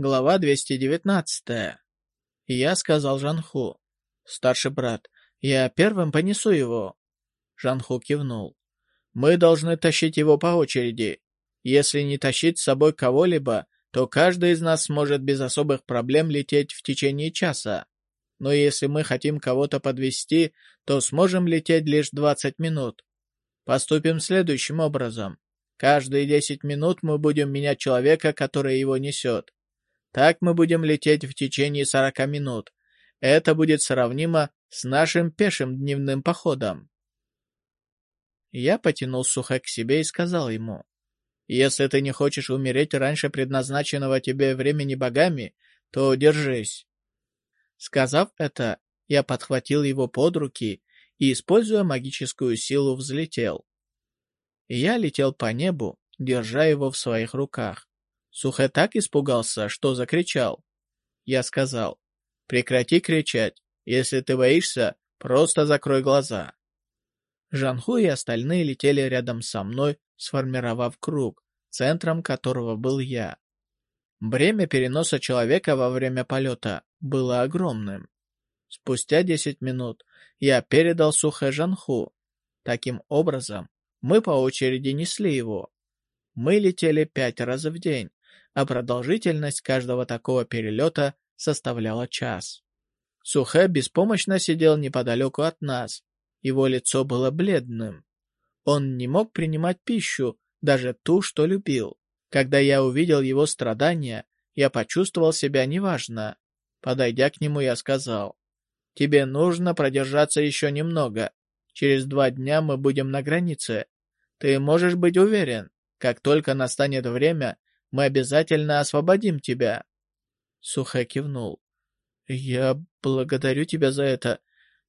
Глава 219. Я сказал Жанху. «Старший брат, я первым понесу его». Жанху кивнул. «Мы должны тащить его по очереди. Если не тащить с собой кого-либо, то каждый из нас сможет без особых проблем лететь в течение часа. Но если мы хотим кого-то подвести, то сможем лететь лишь 20 минут. Поступим следующим образом. Каждые 10 минут мы будем менять человека, который его несет. Так мы будем лететь в течение 40 минут. Это будет сравнимо с нашим пешим дневным походом. Я потянул Сухэ к себе и сказал ему, «Если ты не хочешь умереть раньше предназначенного тебе времени богами, то держись». Сказав это, я подхватил его под руки и, используя магическую силу, взлетел. Я летел по небу, держа его в своих руках. Сухэ так испугался, что закричал. Я сказал, прекрати кричать. Если ты боишься, просто закрой глаза. Жанху и остальные летели рядом со мной, сформировав круг, центром которого был я. Бремя переноса человека во время полета было огромным. Спустя десять минут я передал Сухэ Жанху. Таким образом, мы по очереди несли его. Мы летели пять раз в день, а продолжительность каждого такого перелета составляла час. Сухэ беспомощно сидел неподалеку от нас. Его лицо было бледным. Он не мог принимать пищу, даже ту, что любил. Когда я увидел его страдания, я почувствовал себя неважно. Подойдя к нему, я сказал, «Тебе нужно продержаться еще немного. Через два дня мы будем на границе. Ты можешь быть уверен, как только настанет время, мы обязательно освободим тебя». Сухэ кивнул. «Я благодарю тебя за это.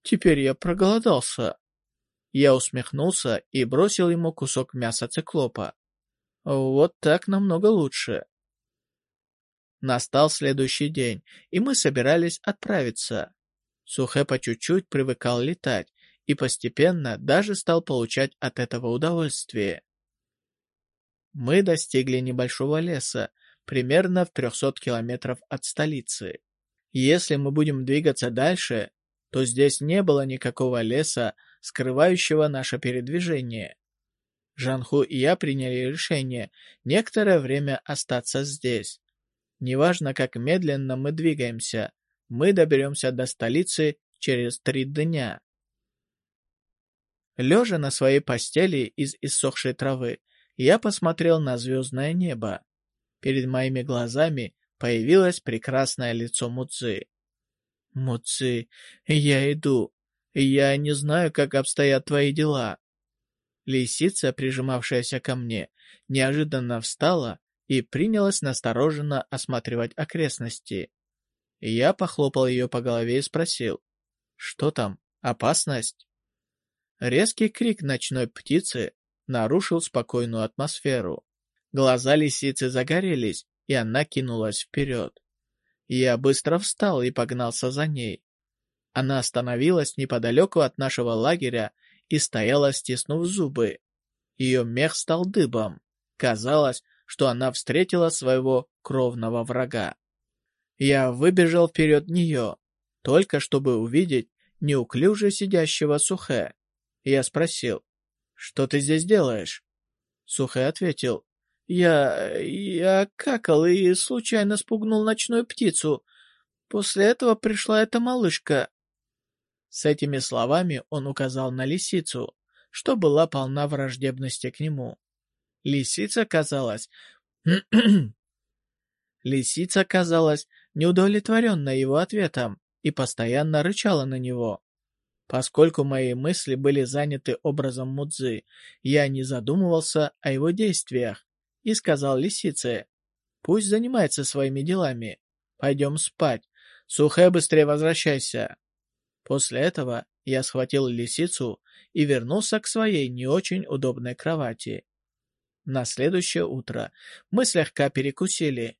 Теперь я проголодался». Я усмехнулся и бросил ему кусок мяса циклопа. Вот так намного лучше. Настал следующий день, и мы собирались отправиться. Сухэ по чуть-чуть привыкал летать и постепенно даже стал получать от этого удовольствие. Мы достигли небольшого леса, примерно в 300 километров от столицы. Если мы будем двигаться дальше, то здесь не было никакого леса, скрывающего наше передвижение. Жанху и я приняли решение некоторое время остаться здесь. Неважно, как медленно мы двигаемся, мы доберемся до столицы через три дня. Лежа на своей постели из иссохшей травы, я посмотрел на звездное небо. Перед моими глазами появилось прекрасное лицо Муцзы. «Муцзы, я иду. Я не знаю, как обстоят твои дела». Лисица, прижимавшаяся ко мне, неожиданно встала и принялась настороженно осматривать окрестности. Я похлопал ее по голове и спросил, «Что там? Опасность?» Резкий крик ночной птицы нарушил спокойную атмосферу. Глаза лисицы загорелись, и она кинулась вперед. Я быстро встал и погнался за ней. Она остановилась неподалеку от нашего лагеря и стояла, стиснув зубы. Ее мех стал дыбом. Казалось, что она встретила своего кровного врага. Я выбежал вперед нее, только чтобы увидеть неуклюже сидящего Сухэ. Я спросил, «Что ты здесь делаешь?» Сухой ответил. «Я... я какал и случайно спугнул ночную птицу. После этого пришла эта малышка». С этими словами он указал на лисицу, что была полна враждебности к нему. Лисица казалась... Лисица казалась неудовлетворенной его ответом и постоянно рычала на него. Поскольку мои мысли были заняты образом Мудзы, я не задумывался о его действиях и сказал лисице, «Пусть занимается своими делами. Пойдем спать. Сухэ, быстрее возвращайся». После этого я схватил лисицу и вернулся к своей не очень удобной кровати. На следующее утро мы слегка перекусили.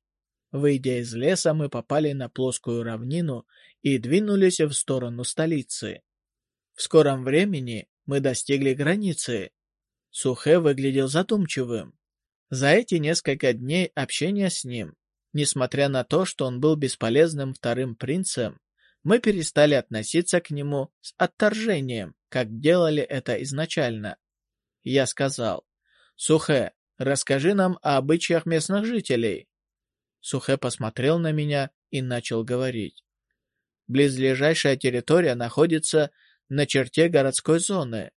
Выйдя из леса, мы попали на плоскую равнину и двинулись в сторону столицы. В скором времени мы достигли границы. Сухэ выглядел задумчивым. За эти несколько дней общения с ним Несмотря на то, что он был бесполезным вторым принцем, мы перестали относиться к нему с отторжением, как делали это изначально. Я сказал, «Сухэ, расскажи нам о обычаях местных жителей». Сухэ посмотрел на меня и начал говорить. Близлежащая территория находится на черте городской зоны.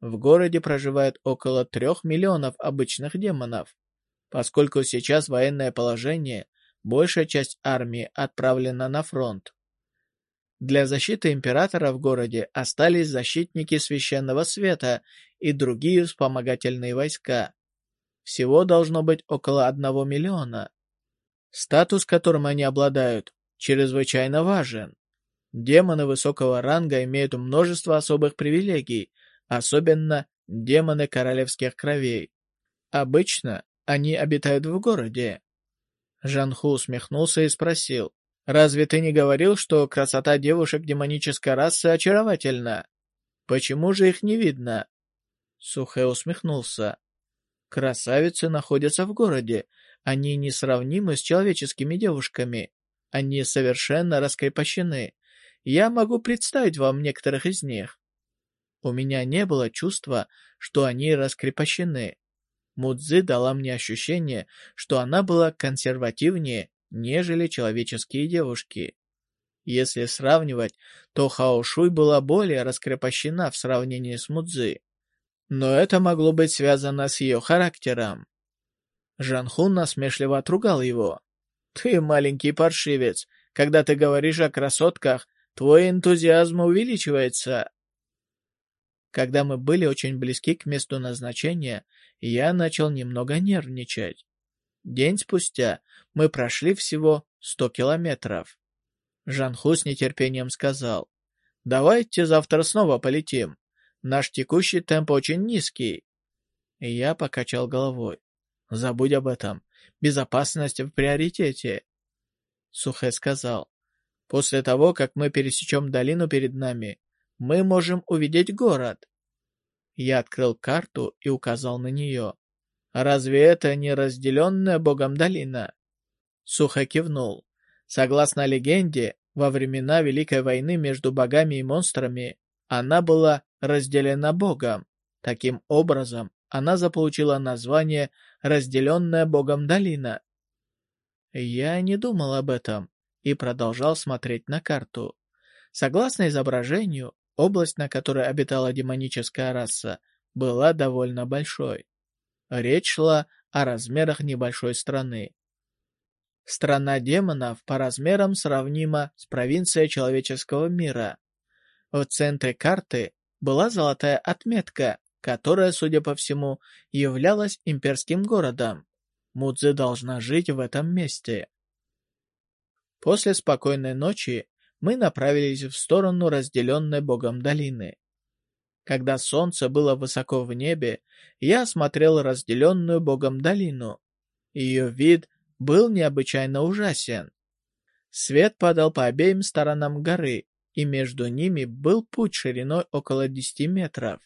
В городе проживает около трех миллионов обычных демонов. Поскольку сейчас военное положение, большая часть армии отправлена на фронт. Для защиты императора в городе остались защитники Священного Света и другие вспомогательные войска. Всего должно быть около одного миллиона. Статус, которым они обладают, чрезвычайно важен. Демоны высокого ранга имеют множество особых привилегий, особенно демоны королевских кровей. Обычно они обитают в городе. Жанху усмехнулся и спросил, «Разве ты не говорил, что красота девушек демонической расы очаровательна? Почему же их не видно?» Сухэ усмехнулся. «Красавицы находятся в городе. Они несравнимы с человеческими девушками. Они совершенно раскрепощены. Я могу представить вам некоторых из них. У меня не было чувства, что они раскрепощены. Мудзи дала мне ощущение, что она была консервативнее, нежели человеческие девушки. Если сравнивать, то Хаошуй была более раскрепощена в сравнении с Мудзи. Но это могло быть связано с ее характером. Жанхун насмешливо отругал его. «Ты маленький паршивец. Когда ты говоришь о красотках, твой энтузиазм увеличивается». Когда мы были очень близки к месту назначения, я начал немного нервничать. День спустя мы прошли всего сто километров. Жанху с нетерпением сказал, «Давайте завтра снова полетим. Наш текущий темп очень низкий». И я покачал головой. «Забудь об этом. Безопасность в приоритете». Сухэ сказал, «После того, как мы пересечем долину перед нами, мы можем увидеть город. Я открыл карту и указал на нее. Разве это не разделенная богом долина? Сухо кивнул. Согласно легенде, во времена Великой войны между богами и монстрами, она была разделена богом. Таким образом, она заполучила название «Разделенная богом долина». Я не думал об этом и продолжал смотреть на карту. Согласно изображению, Область, на которой обитала демоническая раса, была довольно большой. Речь шла о размерах небольшой страны. Страна демонов по размерам сравнима с провинцией человеческого мира. В центре карты была золотая отметка, которая, судя по всему, являлась имперским городом. Мудзи должна жить в этом месте. После спокойной ночи мы направились в сторону разделенной Богом долины. Когда солнце было высоко в небе, я осмотрел разделенную Богом долину. Ее вид был необычайно ужасен. Свет падал по обеим сторонам горы, и между ними был путь шириной около 10 метров.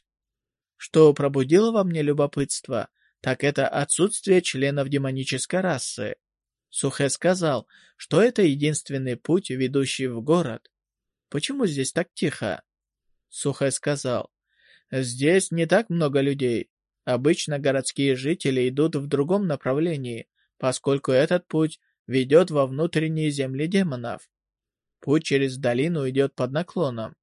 Что пробудило во мне любопытство, так это отсутствие членов демонической расы. Сухэ сказал, что это единственный путь, ведущий в город. Почему здесь так тихо? Сухэ сказал, здесь не так много людей. Обычно городские жители идут в другом направлении, поскольку этот путь ведет во внутренние земли демонов. Путь через долину идет под наклоном.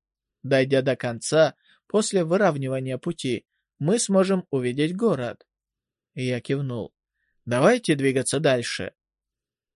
Дойдя до конца, после выравнивания пути, мы сможем увидеть город. Я кивнул. Давайте двигаться дальше.